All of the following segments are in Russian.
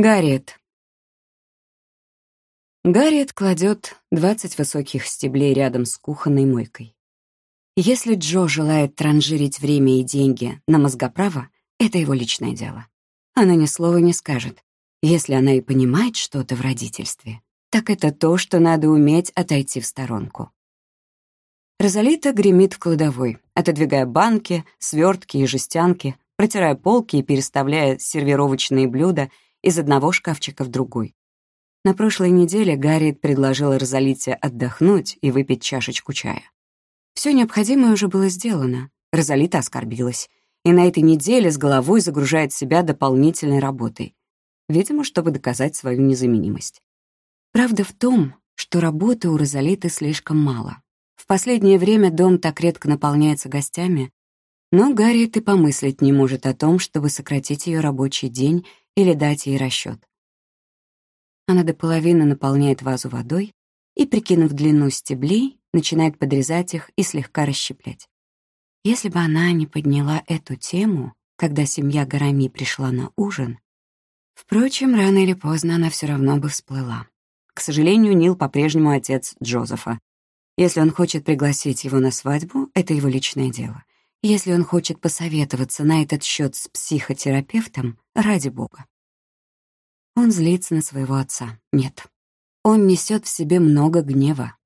Гарриет. Гарриет кладет 20 высоких стеблей рядом с кухонной мойкой. Если Джо желает транжирить время и деньги на мозгоправо, это его личное дело. Она ни слова не скажет. Если она и понимает что-то в родительстве, так это то, что надо уметь отойти в сторонку. Розалита гремит в кладовой, отодвигая банки, свертки и жестянки, протирая полки и переставляя сервировочные блюда — из одного шкафчика в другой. На прошлой неделе Гарриет предложила Розалите отдохнуть и выпить чашечку чая. Все необходимое уже было сделано. Розалита оскорбилась. И на этой неделе с головой загружает себя дополнительной работой. Видимо, чтобы доказать свою незаменимость. Правда в том, что работы у Розалиты слишком мало. В последнее время дом так редко наполняется гостями, но Гарриет и помыслить не может о том, чтобы сократить ее рабочий день или дать ей расчет. Она до половины наполняет вазу водой и, прикинув длину стеблей, начинает подрезать их и слегка расщеплять. Если бы она не подняла эту тему, когда семья Гарами пришла на ужин, впрочем, рано или поздно она все равно бы всплыла. К сожалению, Нил по-прежнему отец Джозефа. Если он хочет пригласить его на свадьбу, это его личное дело. Если он хочет посоветоваться на этот счет с психотерапевтом, ради бога. Он злится на своего отца. Нет. Он несет в себе много гнева.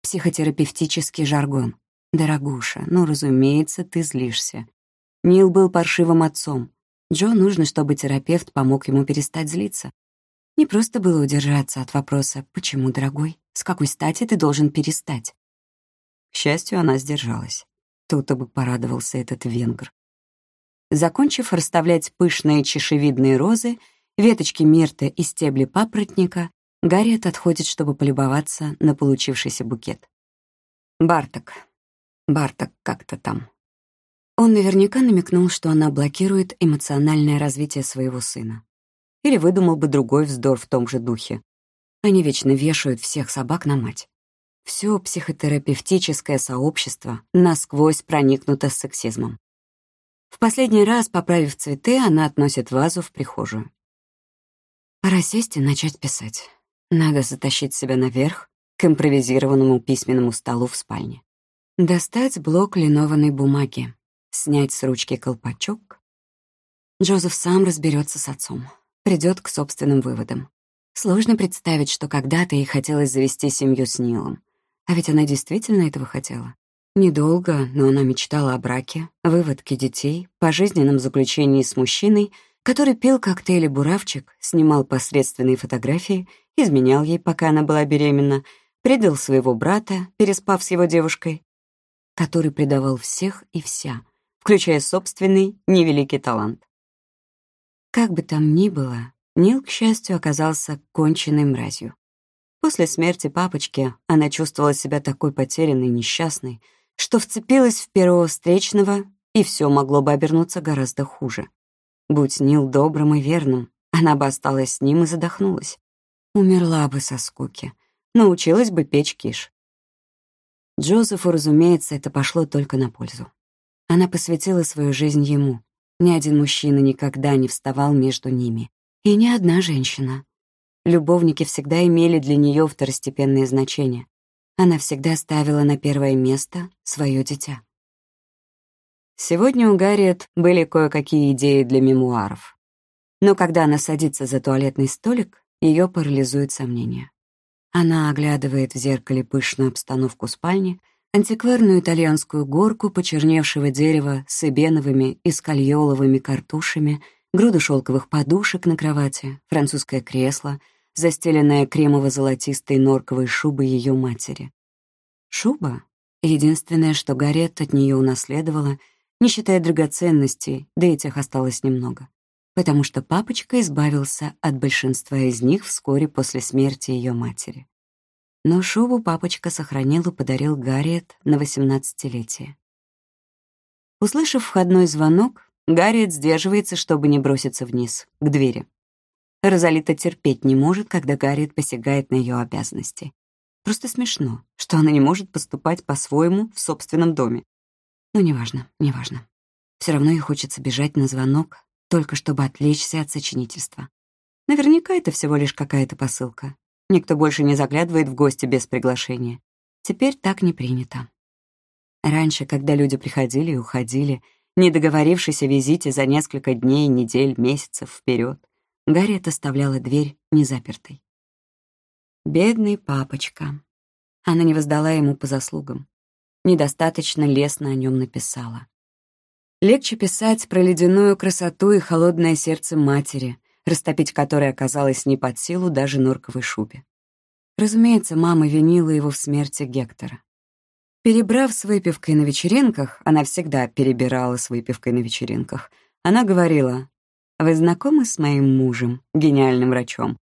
Психотерапевтический жаргон. «Дорогуша, ну, разумеется, ты злишься. Нил был паршивым отцом. Джо нужно, чтобы терапевт помог ему перестать злиться. Не просто было удержаться от вопроса «Почему, дорогой? С какой стати ты должен перестать?» К счастью, она сдержалась. То-то бы порадовался этот венгр. Закончив расставлять пышные чешевидные розы, веточки мирты и стебли папоротника, Гарриет отходит, чтобы полюбоваться на получившийся букет. Барток. Барток как-то там. Он наверняка намекнул, что она блокирует эмоциональное развитие своего сына. Или выдумал бы другой вздор в том же духе. Они вечно вешают всех собак на мать. Все психотерапевтическое сообщество насквозь проникнуто сексизмом. В последний раз, поправив цветы, она относит вазу в прихожую. Пора сесть и начать писать. Надо затащить себя наверх к импровизированному письменному столу в спальне. Достать блок линованной бумаги, снять с ручки колпачок. Джозеф сам разберется с отцом, придет к собственным выводам. Сложно представить, что когда-то ей хотелось завести семью с Нилом. А ведь она действительно этого хотела. Недолго, но она мечтала о браке, выводке детей, пожизненном заключении с мужчиной, который пил коктейли «Буравчик», снимал посредственные фотографии, изменял ей, пока она была беременна, предал своего брата, переспав с его девушкой, который предавал всех и вся, включая собственный невеликий талант. Как бы там ни было, Нил, к счастью, оказался конченной мразью. После смерти папочки она чувствовала себя такой потерянной и несчастной, что вцепилась в первого встречного, и все могло бы обернуться гораздо хуже. Будь Нил добрым и верным, она бы осталась с ним и задохнулась. Умерла бы со скуки, научилась бы печь киш. Джозефу, разумеется, это пошло только на пользу. Она посвятила свою жизнь ему. Ни один мужчина никогда не вставал между ними. И ни одна женщина. Любовники всегда имели для нее второстепенное значение. Она всегда ставила на первое место свое дитя. Сегодня у Гарриет были кое-какие идеи для мемуаров. Но когда она садится за туалетный столик, ее парализует сомнение. Она оглядывает в зеркале пышную обстановку спальни, антикварную итальянскую горку почерневшего дерева с эбеновыми и скальоловыми картушами, груду шелковых подушек на кровати, французское кресло — застеленная кремово-золотистой норковой шубой ее матери. Шуба — единственное, что Гарет от нее унаследовала, не считая драгоценностей, да и тех осталось немного, потому что папочка избавился от большинства из них вскоре после смерти ее матери. Но шубу папочка сохранил и подарил Гарриет на восемнадцатилетие. Услышав входной звонок, Гарриет сдерживается, чтобы не броситься вниз, к двери. Розалита терпеть не может, когда Гарриет посягает на ее обязанности. Просто смешно, что она не может поступать по-своему в собственном доме. Но неважно, неважно. Все равно ей хочется бежать на звонок, только чтобы отвлечься от сочинительства. Наверняка это всего лишь какая-то посылка. Никто больше не заглядывает в гости без приглашения. Теперь так не принято. Раньше, когда люди приходили и уходили, не договорившись о визите за несколько дней, недель, месяцев вперед, Гарриет оставляла дверь незапертой. Бедный папочка. Она не воздала ему по заслугам. Недостаточно лестно о нем написала. Легче писать про ледяную красоту и холодное сердце матери, растопить которое оказалось не под силу даже норковой шубе. Разумеется, мама винила его в смерти Гектора. Перебрав с выпивкой на вечеринках, она всегда перебирала с выпивкой на вечеринках, она говорила, «Вы знакомы с моим мужем, гениальным врачом?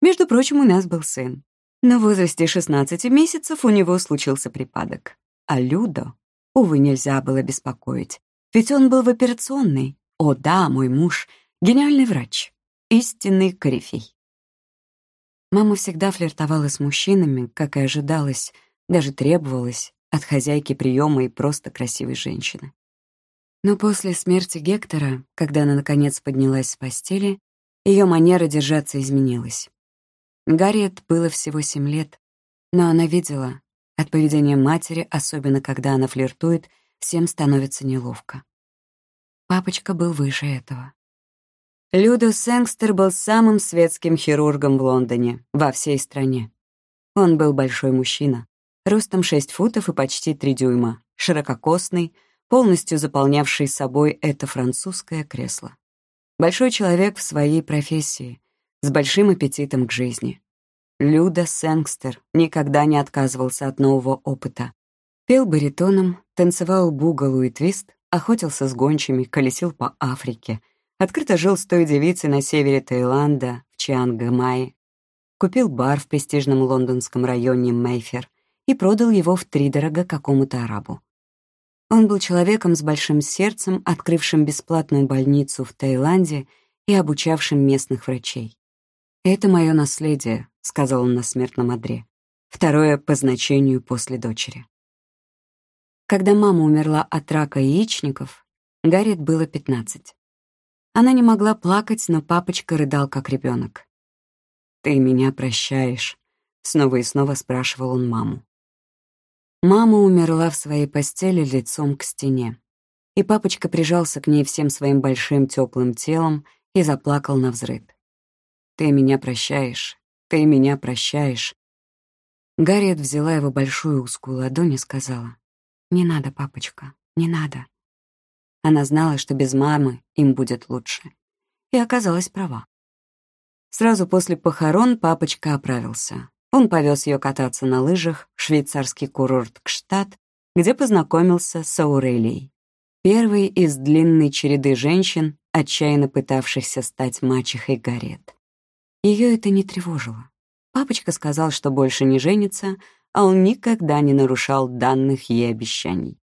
Между прочим, у нас был сын. Но в возрасте 16 месяцев у него случился припадок. А Людо, увы, нельзя было беспокоить, ведь он был в операционной. О да, мой муж — гениальный врач истинный корифей. Мама всегда флиртовала с мужчинами, как и ожидалось, даже требовалось от хозяйки приема и просто красивой женщины. Но после смерти Гектора, когда она наконец поднялась с постели, ее манера держаться изменилась. Гарриет было всего семь лет, но она видела, от поведения матери, особенно когда она флиртует, всем становится неловко. Папочка был выше этого. Людус Сэнгстер был самым светским хирургом в Лондоне, во всей стране. Он был большой мужчина, ростом 6 футов и почти 3 дюйма, ширококосный, полностью заполнявший собой это французское кресло. Большой человек в своей профессии, с большим аппетитом к жизни. Люда Сэнгстер никогда не отказывался от нового опыта. Пел баритоном, танцевал бугалу и твист, охотился с гончими, колесил по Африке — Открыто жил с той девицей на севере Таиланда, в Чиангмае. Купил бар в престижном лондонском районе Мейфер и продал его втридорога какому-то арабу. Он был человеком с большим сердцем, открывшим бесплатную больницу в Таиланде и обучавшим местных врачей. «Это мое наследие», — сказал он на смертном одре. Второе по значению после дочери. Когда мама умерла от рака яичников, Гарриет было 15. Она не могла плакать, но папочка рыдал, как ребенок. «Ты меня прощаешь?» — снова и снова спрашивал он маму. Мама умерла в своей постели лицом к стене, и папочка прижался к ней всем своим большим теплым телом и заплакал на взрыд. «Ты меня прощаешь, ты меня прощаешь». Гарриет взяла его большую узкую ладонь и сказала, «Не надо, папочка, не надо. Она знала, что без мамы им будет лучше. И оказалась права. Сразу после похорон папочка оправился. Он повез ее кататься на лыжах в швейцарский курорт Кштадт, где познакомился с Аурелией, первой из длинной череды женщин, отчаянно пытавшихся стать мачехой Гарет. Ее это не тревожило. Папочка сказал, что больше не женится, а он никогда не нарушал данных ей обещаний.